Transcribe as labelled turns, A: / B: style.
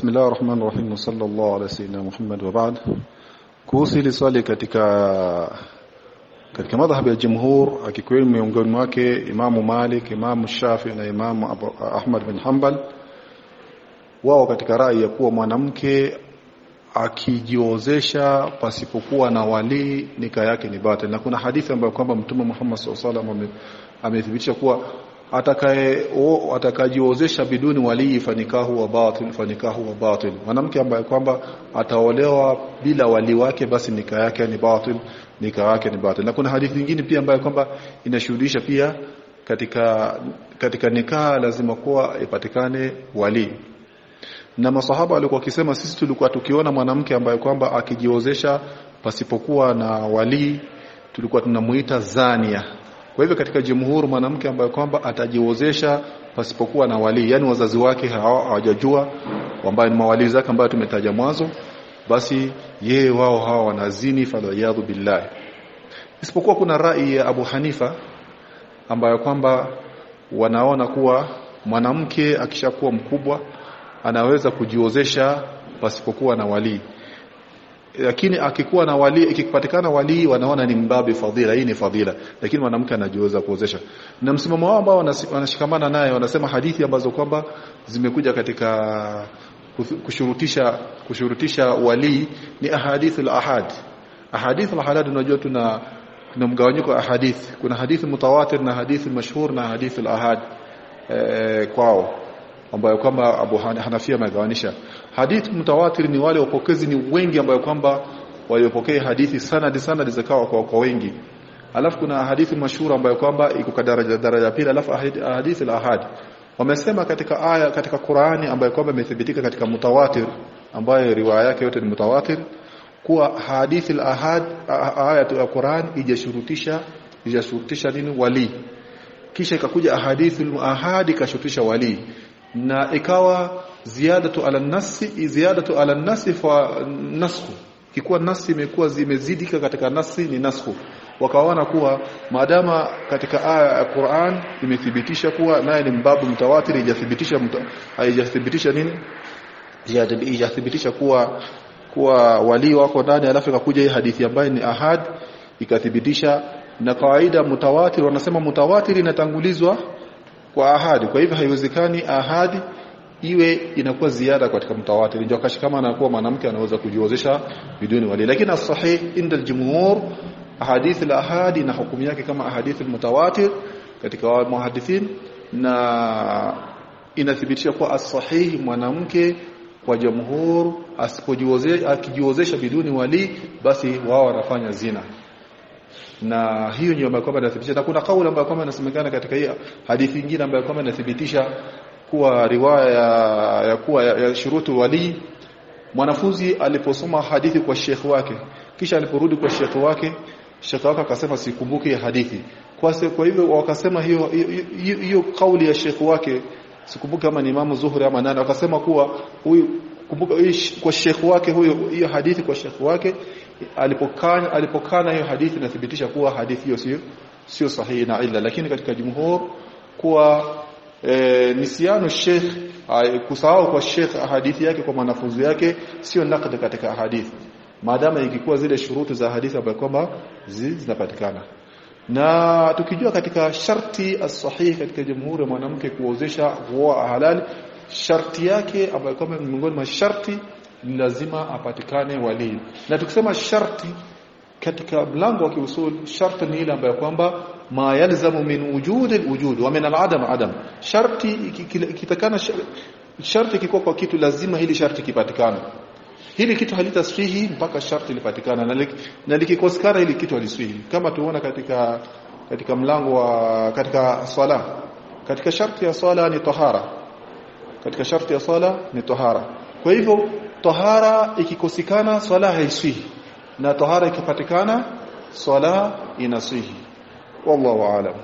A: Bismillah rahman rahim sallallahu ala sayyidina Muhammad wa baad. Kuhusu swali katika katika madhhabu ya jumhur akikweli miongoni mwake Imamu Malik, Imamu Shafi na Imamu Ahmad bin Hanbal wao katika rai ya kuwa mwanamke akijiozesha pasipokuwa na walii nika yake ni batil, na kuna hadithi ambayo kwamba Mtume Muhammad SAW amethibitisha kuwa atakaye atakajiozesha biduni walii fanikahu wa batil fanikahu wa batil. Mwanamke ambaye kwamba ataolewa bila wali wake basi nika yake ni batil nika yake ni batil. Na kuna hadithi nyingine pia ambayo kwamba inashuhudisha pia katika katika nikaa lazima kuwa ipatikane wali na masahaba walikuwa wakisema sisi tulikuwa tukiona mwanamke ambaye kwamba akijiozesha pasipokuwa na wali tulikuwa tunamuita zania kwa hivyo katika jumhur mwanamke ambaye kwamba atajiozesha pasipokuwa na wali yani wazazi wake hawajajua ambao ni mawali zake ambayo tumetaja mwanzo basi yeye wao hawa wanazini falayadhu billahi. Isipokuwa kuna rai ya Abu Hanifa ambayo kwamba wanaona kuwa mwanamke akishakuwa mkubwa anaweza kujiozesha pasipokuwa na wali lakini akikuwa na wali ikipatikana wali wanaona ni mbabe fadhila hii ni fadhila. Lakini mwanamke anajiweza kuozesha. Na msimamo wao ambao wanashikamana naye wanasema hadithi ambazo kwamba zimekuja katika kushurutisha kushurutisha wali ni ahadithul ahad. Ahadithul ahad unajua tuna kuna mgawanyiko wa ahadith. Kuna hadithi mutawatir na hadithi mashhur na hadithi ahad e, kwao ambayo kwamba Abu Hanafia amegawanisha. Hadith mutawatir ni wale wapokezi ni wengi ambayo kwamba waliopokea hadithi sanadi sanadi zikawa kwa, kwa wengi. Alafu kuna hadithi mashhur ambayo kwamba iko kwa daraja daraja pili alafu hadithi la ahad wamesema katika aya katika Qur'ani ambayo kwamba imethibitika katika mutawatir ambayo riwaya yake yote ni mutawatir kuwa hadithi al-ahad aya ya Qur'an ijashurutisha ijashurutisha nini? Wali kisha ikakuja ahadithul al-ahad ikashurutisha wali na ikawa ziadatu ala nasi ziyadatu ala nasi fa nasxu kikuwa nasi imekuwa zimezidika katika nasi ni nasxu wakaona kuwa maadama katika aya ya Qur'an imethibitisha kuwa naye ni mbabu mtawatir ijathibitisha haijathibitisha nini? Ijathibitisha kuwa kuwa wali wako ndani alafu ikakuja hii hadithi ambayo ni ahad ikathibitisha. Na kawaida mutawatir wanasema mutawatir inatangulizwa kwa ahadi. Kwa hivyo haiwezekani ahadi iwe inakuwa ziada katika mtawatir ndio kama anakuwa mwanamke anaweza kujiozesha biduni wali lakini as-sahih inda al-jumhur ahadith al-ahadi na hukumu yake kama ahadith al-mutawatir katika muhadithin na inathibitisha kuwa as-sahih mwanamke kwa jamhur asipojiozesha akijiozesha biduni wali basi wao wanafanya zina na hiyo ndio ambayo kwamba inathibitisha. Na kuna kauli ambayo kwamba inasemekana katika hii hadithi nyingine ambayo kwamba inathibitisha kuwa riwaya ya, ya kuwa ya, ya shurutu wali mwanafunzi aliposoma hadithi kwa shekhi wake kisha aliporudi kwa shekhi wake shekhi wake akasema sikumbuki hadithi. Kwa kwa hivyo wakasema hiyo hiyo, hiyo kauli ya shekhi wake sikumbuki kama ni Imam Zuhri ama nani wakasema kuwa huyu kumbuka kwa shekhi wake huyo hiyo hadithi kwa shekhi wake alipokana alipokana hiyo hadithi inathibitisha kuwa hadithi hiyo sio sio sahihi na illa. Lakini katika jumhur kuwa e, nisiano sheikh kusahau kwa sheikh hadithi yake kwa mwanafunzi yake sio nakd katika hadithi. Maadama ikikuwa zile shuruti za hadithi ambayo kwamba zinapatikana. Na tukijua katika sharti as-sahih katika jamhuri mwanamke kuozesha huwa halali sharti yake ambayo kwamba miongoni mwa sharti ni lazima apatikane wali na tukisema sharti katika mlango wa kiusul sharti ni ile ambayo kwamba ma yalzamu min wujud alwujud wa min aladam adam. Sharti ikitakana sharti kiko kwa kitu lazima hili sharti kipatikane. Hili kitu halitasihi mpaka sharti lipatikana na, na likikosekana hili kitu halisihi kama tuona katika katika mlango wa katika swala. Katika sharti ya swala ni tahara. Katika sharti ya swala ni tahara. Kwa hivyo tahara ikikosekana swala haiswihi. Na tahara ikipatikana swala inaswihi. Wallahu aalam